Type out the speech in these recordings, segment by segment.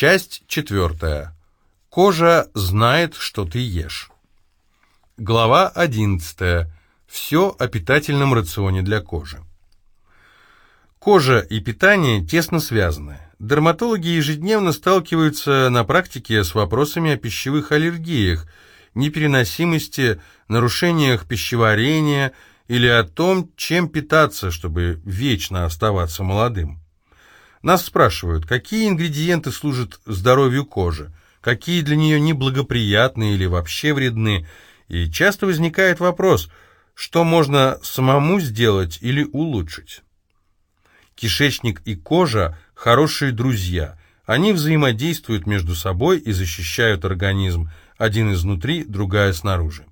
Часть четвертая. Кожа знает, что ты ешь. Глава одиннадцатая. Все о питательном рационе для кожи. Кожа и питание тесно связаны. Дерматологи ежедневно сталкиваются на практике с вопросами о пищевых аллергиях, непереносимости, нарушениях пищеварения или о том, чем питаться, чтобы вечно оставаться молодым. Нас спрашивают, какие ингредиенты служат здоровью кожи, какие для нее неблагоприятны или вообще вредны, и часто возникает вопрос, что можно самому сделать или улучшить. Кишечник и кожа – хорошие друзья, они взаимодействуют между собой и защищают организм, один изнутри, другая снаружи.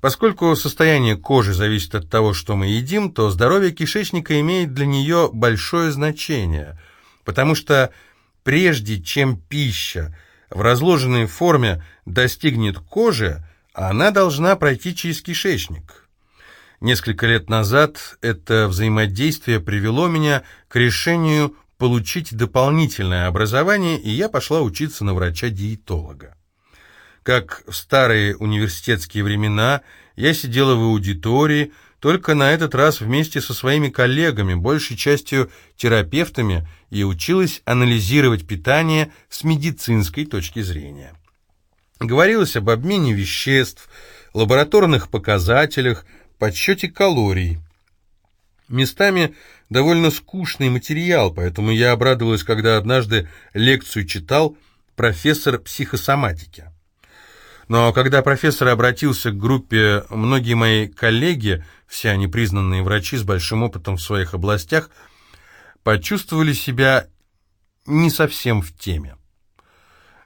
Поскольку состояние кожи зависит от того, что мы едим, то здоровье кишечника имеет для нее большое значение, потому что прежде чем пища в разложенной форме достигнет кожи, она должна пройти через кишечник. Несколько лет назад это взаимодействие привело меня к решению получить дополнительное образование, и я пошла учиться на врача-диетолога. Как в старые университетские времена, я сидела в аудитории, только на этот раз вместе со своими коллегами, большей частью терапевтами, и училась анализировать питание с медицинской точки зрения. Говорилось об обмене веществ, лабораторных показателях, подсчете калорий. Местами довольно скучный материал, поэтому я обрадовалась, когда однажды лекцию читал профессор психосоматики. Но когда профессор обратился к группе, многие мои коллеги, все они признанные врачи с большим опытом в своих областях, почувствовали себя не совсем в теме.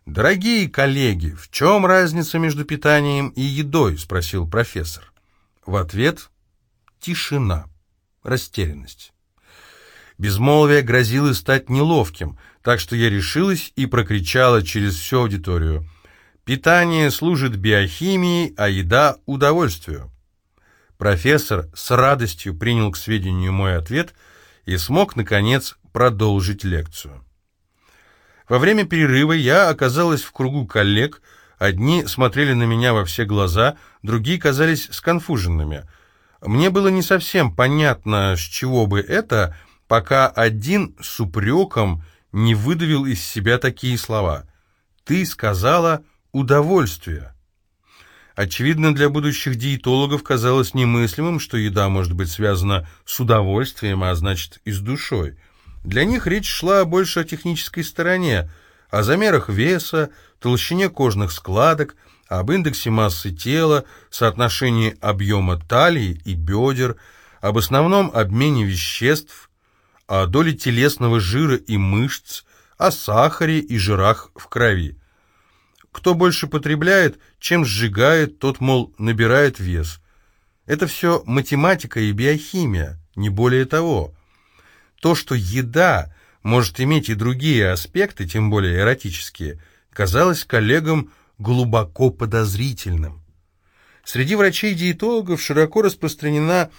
«Дорогие коллеги, в чем разница между питанием и едой?» – спросил профессор. В ответ – тишина, растерянность. Безмолвие грозило стать неловким, так что я решилась и прокричала через всю аудиторию – Питание служит биохимии, а еда – удовольствию. Профессор с радостью принял к сведению мой ответ и смог, наконец, продолжить лекцию. Во время перерыва я оказалась в кругу коллег, одни смотрели на меня во все глаза, другие казались сконфуженными. Мне было не совсем понятно, с чего бы это, пока один с упреком не выдавил из себя такие слова. «Ты сказала...» удовольствие. Очевидно, для будущих диетологов казалось немыслимым, что еда может быть связана с удовольствием, а значит и с душой. Для них речь шла больше о технической стороне, о замерах веса, толщине кожных складок, об индексе массы тела, соотношении объема талии и бедер, об основном обмене веществ, о доле телесного жира и мышц, о сахаре и жирах в крови. Кто больше потребляет, чем сжигает, тот, мол, набирает вес. Это все математика и биохимия, не более того. То, что еда может иметь и другие аспекты, тем более эротические, казалось коллегам глубоко подозрительным. Среди врачей-диетологов широко распространена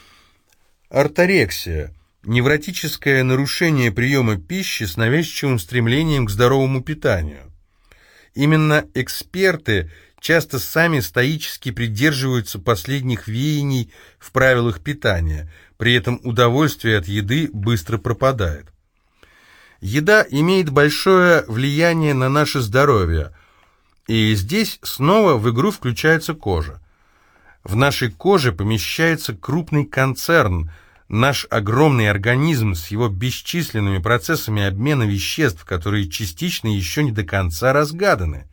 орторексия, невротическое нарушение приема пищи с навязчивым стремлением к здоровому питанию. Именно эксперты часто сами стоически придерживаются последних веяний в правилах питания, при этом удовольствие от еды быстро пропадает. Еда имеет большое влияние на наше здоровье, и здесь снова в игру включается кожа. В нашей коже помещается крупный концерн – Наш огромный организм с его бесчисленными процессами обмена веществ, которые частично еще не до конца разгаданы.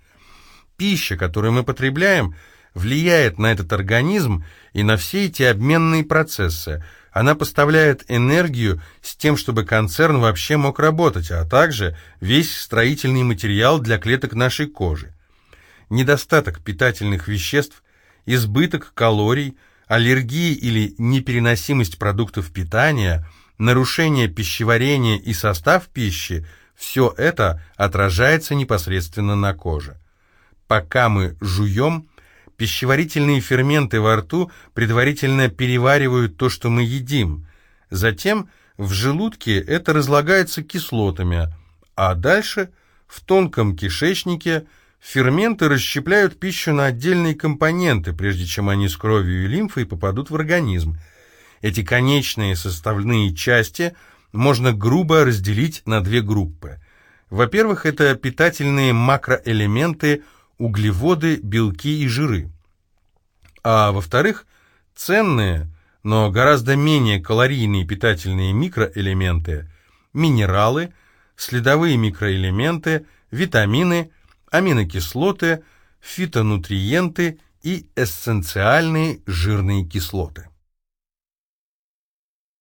Пища, которую мы потребляем, влияет на этот организм и на все эти обменные процессы. Она поставляет энергию с тем, чтобы концерн вообще мог работать, а также весь строительный материал для клеток нашей кожи. Недостаток питательных веществ, избыток калорий – аллергии или непереносимость продуктов питания, нарушение пищеварения и состав пищи – все это отражается непосредственно на коже. Пока мы жуем, пищеварительные ферменты во рту предварительно переваривают то, что мы едим. Затем в желудке это разлагается кислотами, а дальше В тонком кишечнике ферменты расщепляют пищу на отдельные компоненты, прежде чем они с кровью и лимфой попадут в организм. Эти конечные составные части можно грубо разделить на две группы. Во-первых, это питательные макроэлементы, углеводы, белки и жиры. А во-вторых, ценные, но гораздо менее калорийные питательные микроэлементы, минералы, следовые микроэлементы, витамины, аминокислоты, фитонутриенты и эссенциальные жирные кислоты.